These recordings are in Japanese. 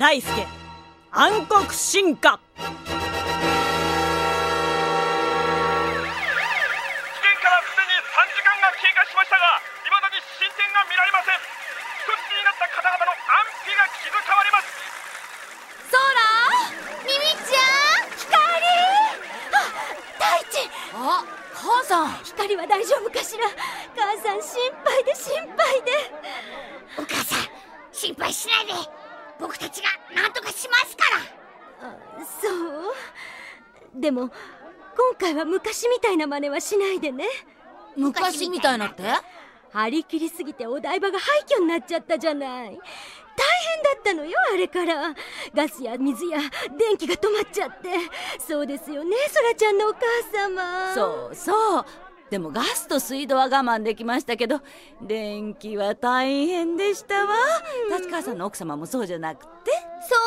大輔暗黒進化。事件からすでに3時間が経過しましたが未だに進展が見られません。人質になった方々の安否が気遣われます。ソーラミミちゃん光。あ大地。あ母さん。光は大丈夫かしら？母さん心配で心配で。お母さん心配しないで僕たちが何とかしますから。そう。でも今回は昔みたいな真似はしないでね。昔みたいなって？張り切りすぎてお台場が廃墟になっちゃったじゃない。大変だったのよあれから。ガスや水や電気が止まっちゃって。そうですよねそらちゃんのお母様。そうそうでもガスと水道は我慢できましたけど電気は大変でしたわ。立川さんの奥様もそうじゃなくて？そう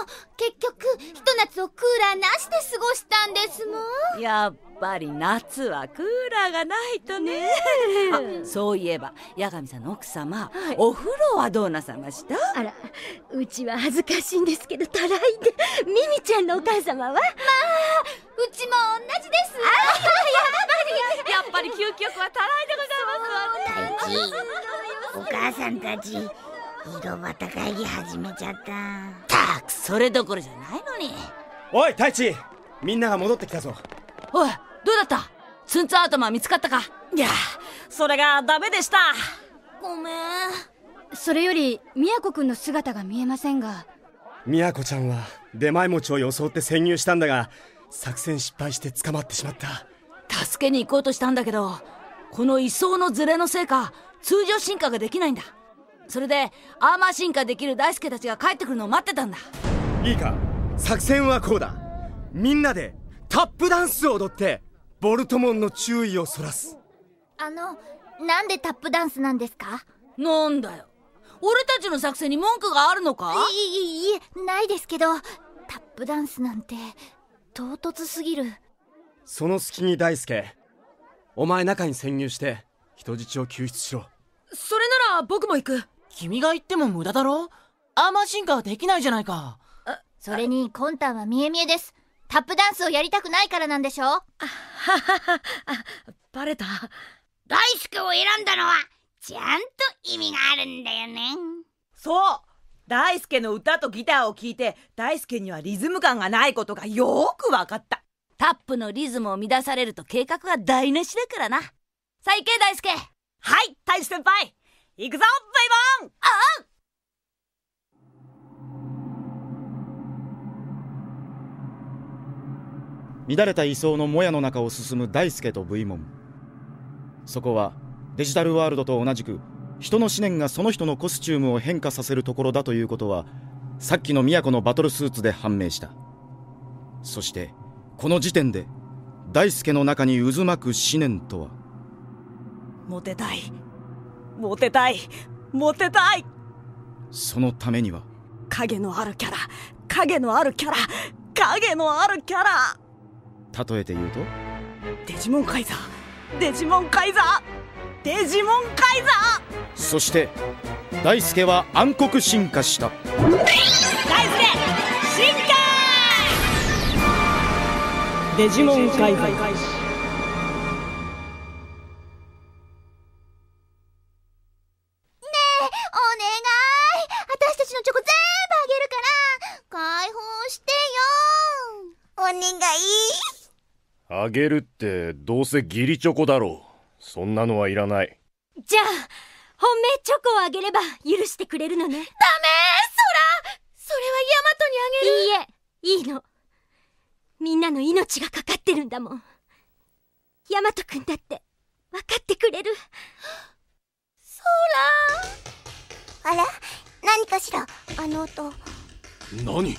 なの。結局ひと夏をクーラーなしで過ごしたんですもん。やっぱり夏はクーラーがないとね。あそういえば八神さんの奥様、はい。お風呂はどうなさました？あらうちは恥ずかしいんですけどたらいでミミちゃんのお母様は？まあうちも同じですやっぱり究極はたらいでございますわね大地お母さんたち井戸端会議始めちゃった。たくそれどころじゃないのに。おい太一！みんなが戻ってきたぞ。おいどうだった？ツンツン頭見つかったか？いやそれがダメでした。ごめん。それより宮子くんの姿が見えませんが。宮子ちゃんは出前餅を装って潜入したんだが作戦失敗して捕まってしまった。助けに行こうとしたんだけどこの位相のズレのせいか通常進化ができないんだ。それでアーマー進化できる大輔たちが帰ってくるのを待ってたんだ。いいか。作戦はこうだ。みんなでタップダンスを踊ってボルトモンの注意をそらす。あのなんでタップダンスなんですか？なんだよ。俺たちの作戦に文句があるのか？いいいいえないですけどタップダンスなんて唐突すぎる。その隙に大輔お前中に潜入して人質を救出しろそれなら僕も行く。君が言っても無駄だろ？アーマー進化はできないじゃないか。それにコンタンは見え見えです。タップダンスをやりたくないからなんでしょバレた。大輔を選んだのはちゃんと意味があるんだよね。そう。大輔の歌とギターを聴いて大輔にはリズム感がないことがよくわかった。タップのリズムを乱されると計画が台無しだからな。さあ行け大輔はい大志先輩行くぞバイボン。乱れた位相のもやの中を進む大輔と V モン。そこはデジタルワールドと同じく人の思念がその人のコスチュームを変化させるところだということはさっきの都のバトルスーツで判明した。そしてこの時点で大輔の中に渦巻く思念とは。モテたい。モテたい。モテたい。そのためには？影のあるキャラ。影のあるキャラ。影のあるキャラ。例えて言うと？デジモンカイザー。デジモンカイザー。デジモンカイザそして大輔は暗黒進化した。ー大輔進化!デジモンカイザー願いあげるってどうせ義理チョコだろう。そんなのはいらない。じゃあ本命チョコをあげれば許してくれるのね。ダメそら！それはヤマトにあげる。いいえいいの。みんなの命がかかってるんだもん。ヤマトくんだって分かってくれる。そあら？何かしら？あの音。何？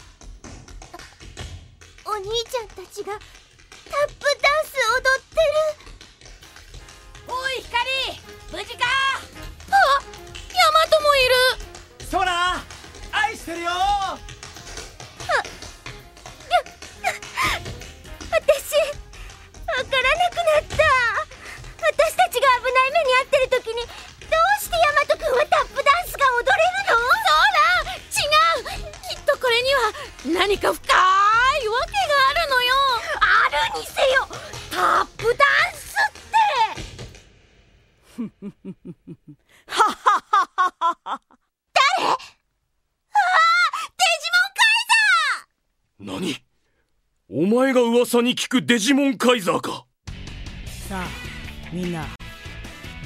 兄ちゃんたちがタップダンス踊ってる。おい光無事か？あヤマトもいる。ソラ愛してるよが噂に聞くデジモンカイザーか。さあみんな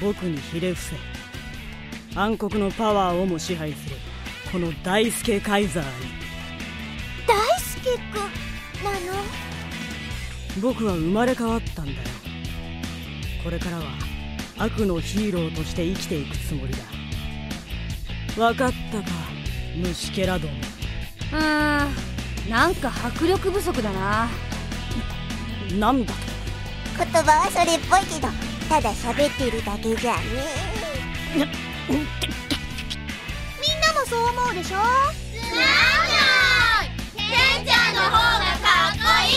僕にひれ伏せ。暗黒のパワーをも支配するこの大輔カイザーに。大輔くんなの？僕は生まれ変わったんだよ。これからは悪のヒーローとして生きていくつもりだ。分かったか虫けらども。うーんなんか迫力不足だななんだ？言葉はそれっぽいけどただ喋ってるだけじゃねみんなもそう思うでしょ？なんだケンちゃんの方がかっこい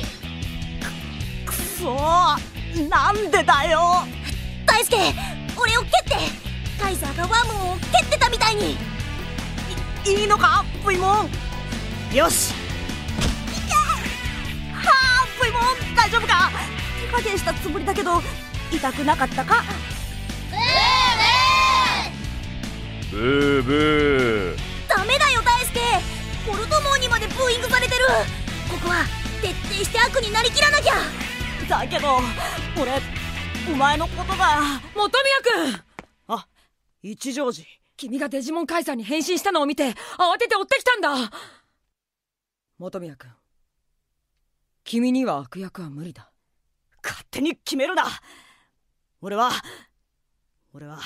い。くそー。なんでだよ。大輔俺を蹴って。カイザーがワームを蹴ってたみたいに。いいのか？ブイモン。よし大丈夫か？手加減したつもりだけど痛くなかったか？ブーブー。ダメだよ大輔。ポルトモーにまでブーイングされてる。ここは徹底して悪になりきらなきゃ。だけど俺お前のことが。本宮君あ一条寺君がデジモンカイザーに変身したのを見て慌てて追ってきたんだ。本宮君君には悪役は無理だ。勝手に決めるな。俺は俺は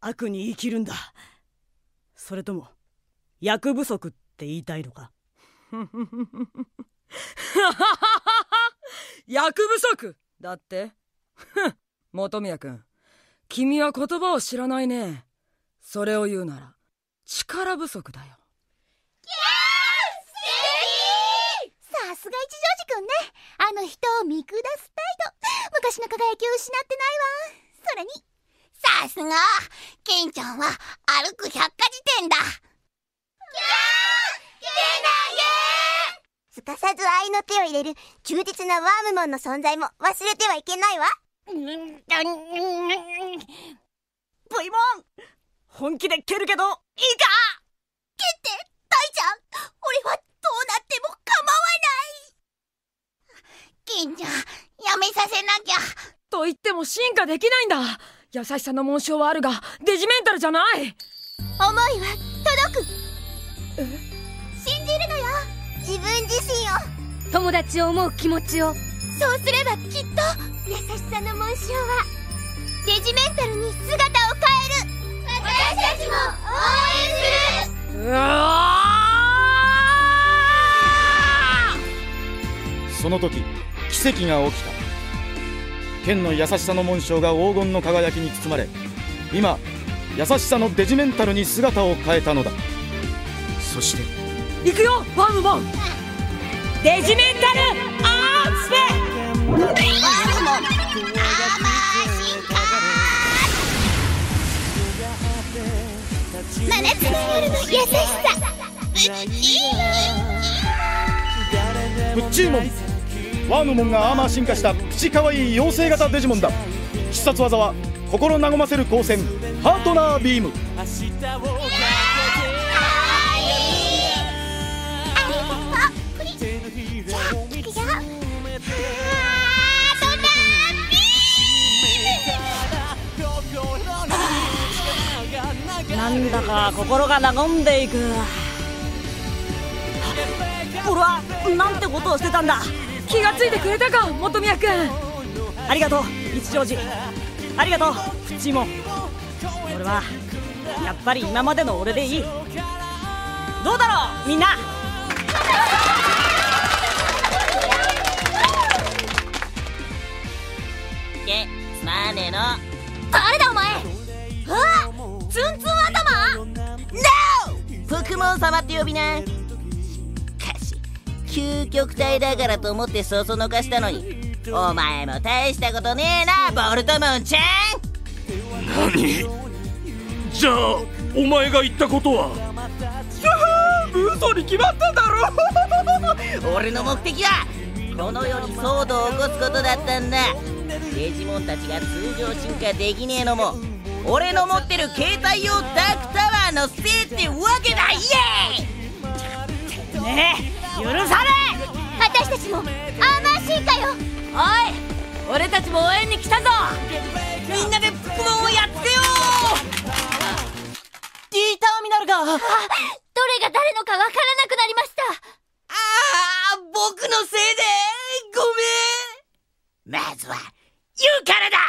悪に生きるんだ。それとも役不足って言いたいのか？役不足？だって？本宮君君は言葉を知らないね。それを言うなら力不足だよさすが一条寺くんねあの人を見下す態度昔の輝きを失ってないわ。それにさすがケンちゃんは歩く百科事典だ。すかさず愛の手を入れる忠実なワームモンの存在も忘れてはいけないわ。ブイモン。本気で蹴るけどいいか？蹴って大ちゃん俺はどうなっても構わないケンちゃんやめさせなきゃ。と言っても進化できないんだ。優しさの紋章はあるがデジメンタルじゃない。思いは届く。信じるのよ。自分自身を。友達を思う気持ちを。そうすればきっと優しさの紋章はデジメンタルに姿を変える。私たちも応援する。うわその時奇跡が起きた剣の優しさの紋章が黄金の輝きに包まれ今優しさのデジメンタルに姿を変えたのだ。そして行くよワームモン。デジメンタルアーツフェワームモンアーマー進化真夏の夜の優しさ。プッチーモンワームモンがアーマー進化したプチ可愛いい妖精型デジモンだ。必殺技は心和ませる光線ハートナービーム。あプリじゃあ行くよハートナービームなんだか心が和んでいく。俺はなんてことをしてたんだ。気がついてくれたか本宮君。ありがとう一条寺ありがとうプッチーモン俺はやっぱり今までの俺でいい。どうだろうみんな。けすまねえの。誰だお前。あツンツン頭。NO! ポケモン様って呼びな究極体だからと思ってそそのかしたのに。お前も大したことねえなボルトモンちゃん。何？じゃあお前が言ったことは？嘘に決まっただろ。俺の目的はこの世に騒動を起こすことだったんだ。デジモンたちが通常進化できねえのも俺の持ってる携帯用ダークタワーのせいってわけだイエーイ。ねえ許され私たちもアーマー進化よ。おい俺たちも応援に来たぞ。みんなでポケモンをやっつけよう。D ターミナルが。どれが誰のかわからなくなりました。ああ僕のせいで。ごめん。まずはユウからだ